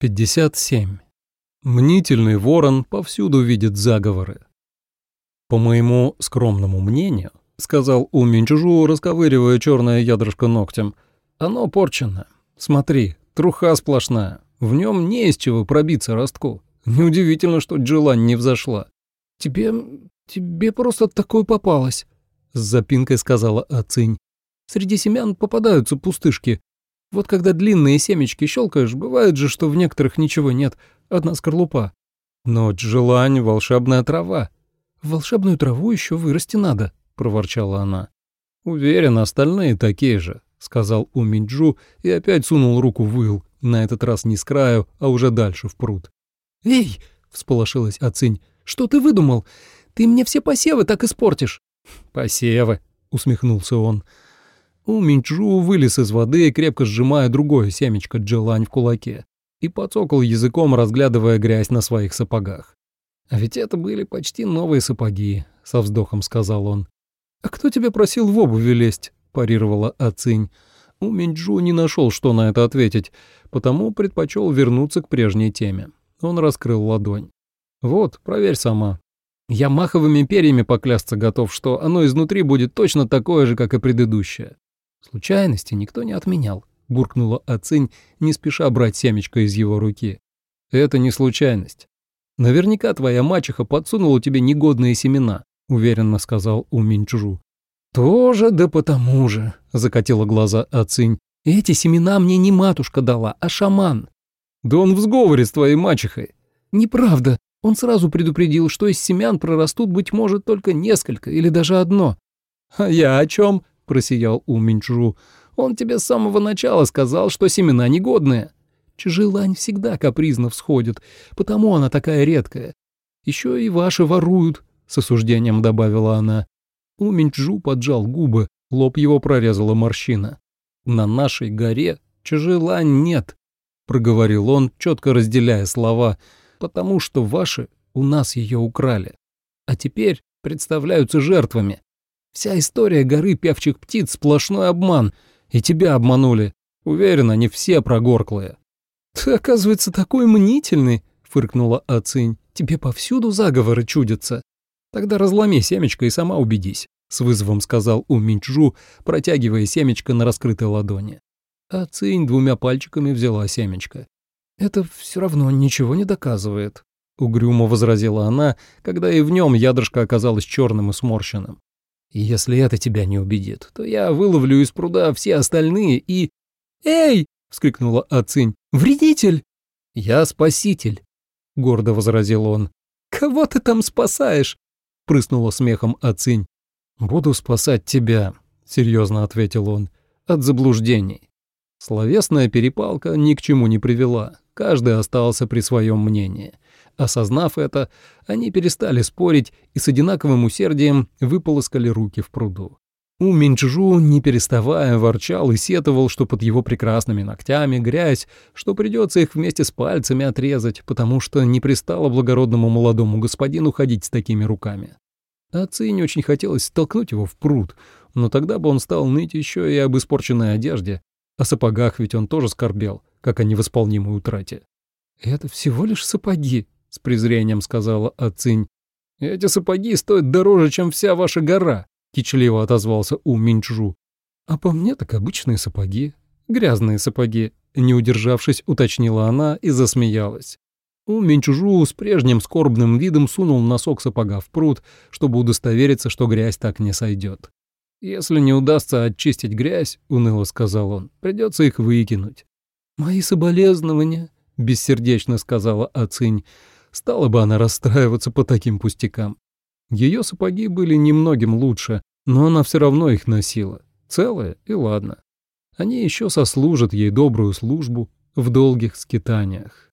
57. Мнительный ворон повсюду видит заговоры. По моему скромному мнению, сказал У Минчужу, расковыривая черное ядрышко ногтем, оно порчено. Смотри, труха сплошная. В нем не из чего пробиться ростку. Неудивительно, что Джилань не взошла. Тебе... тебе просто такое попалось, с запинкой сказала Ацинь. Среди семян попадаются пустышки. Вот когда длинные семечки щелкаешь, бывает же, что в некоторых ничего нет, одна скорлупа. Но желань — волшебная трава. волшебную траву еще вырасти надо, — проворчала она. Уверен, остальные такие же, — сказал Уминджу и опять сунул руку в ил, на этот раз не с краю, а уже дальше в пруд. «Эй!» — всполошилась Ацинь. «Что ты выдумал? Ты мне все посевы так испортишь». «Посевы», — усмехнулся он. У Минчжу вылез из воды, крепко сжимая другое семечко джелань в кулаке, и подсокал языком, разглядывая грязь на своих сапогах. «А ведь это были почти новые сапоги», — со вздохом сказал он. «А кто тебя просил в обуви лезть?» — парировала Ацинь. У Минчжу не нашел, что на это ответить, потому предпочел вернуться к прежней теме. Он раскрыл ладонь. «Вот, проверь сама. Я маховыми перьями поклясться готов, что оно изнутри будет точно такое же, как и предыдущее. Случайности никто не отменял, буркнула Ацинь, не спеша брать семечко из его руки. Это не случайность. Наверняка твоя мачеха подсунула тебе негодные семена, уверенно сказал У Минчжу. Тоже да потому же, закатила глаза Ацинь. Эти семена мне не матушка дала, а шаман. Да он в сговоре с твоей мачехой. Неправда. Он сразу предупредил, что из семян прорастут, быть может, только несколько или даже одно. А я о чем? Просиял У Минчжу. «Он тебе с самого начала сказал, что семена негодные». Чжелань всегда капризно всходит, потому она такая редкая. Еще и ваши воруют, — с осуждением добавила она. У Минчжу поджал губы, лоб его прорезала морщина. «На нашей горе Чжелань нет», — проговорил он, четко разделяя слова, «потому что ваши у нас ее украли, а теперь представляются жертвами. Вся история горы певчих птиц — сплошной обман. И тебя обманули. Уверен, они все прогорклые». «Ты, оказывается, такой мнительный», — фыркнула Ацинь. «Тебе повсюду заговоры чудятся». «Тогда разломи семечко и сама убедись», — с вызовом сказал У протягивая семечко на раскрытой ладони. Ацинь двумя пальчиками взяла семечко. «Это все равно ничего не доказывает», — угрюмо возразила она, когда и в нем ядрышко оказалось черным и сморщенным. Если это тебя не убедит, то я выловлю из пруда все остальные и... «Эй!» — вскрикнула Ацинь. «Вредитель!» «Я спаситель», — гордо возразил он. «Кого ты там спасаешь?» — прыснула смехом Ацинь. «Буду спасать тебя», — серьезно ответил он, — «от заблуждений». Словесная перепалка ни к чему не привела, каждый остался при своем мнении — Осознав это, они перестали спорить и с одинаковым усердием выполоскали руки в пруду. У Минчжу, не переставая, ворчал и сетовал, что под его прекрасными ногтями грязь, что придется их вместе с пальцами отрезать, потому что не пристало благородному молодому господину ходить с такими руками. А Цинь очень хотелось столкнуть его в пруд, но тогда бы он стал ныть еще и об испорченной одежде. О сапогах ведь он тоже скорбел, как о невосполнимой утрате. «Это всего лишь сапоги», — с презрением сказала Ацинь. «Эти сапоги стоят дороже, чем вся ваша гора», — кичливо отозвался У Минчжу. «А по мне так обычные сапоги, грязные сапоги», — не удержавшись, уточнила она и засмеялась. У Минчужу с прежним скорбным видом сунул носок сапога в пруд, чтобы удостовериться, что грязь так не сойдет. «Если не удастся очистить грязь», — уныло сказал он, — «придется их выкинуть». «Мои соболезнования», — бессердечно сказала Ацинь, Стала бы она расстраиваться по таким пустякам. Ее сапоги были немногим лучше, но она все равно их носила. Целые и ладно. Они еще сослужат ей добрую службу в долгих скитаниях.